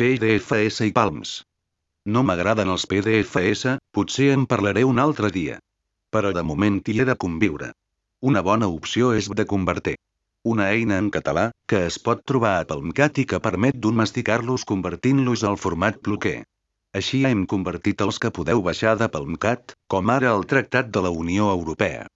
PDFs i Palms. No m'agraden els PDFs, potser en parlaré un altre dia. Però de moment hi he de conviure. Una bona opció és de convertir. Una eina en català, que es pot trobar a Palmcat i que permet domesticar-los convertint-los al format bloquer. Així hem convertit els que podeu baixar de Palmcat, com ara el Tractat de la Unió Europea.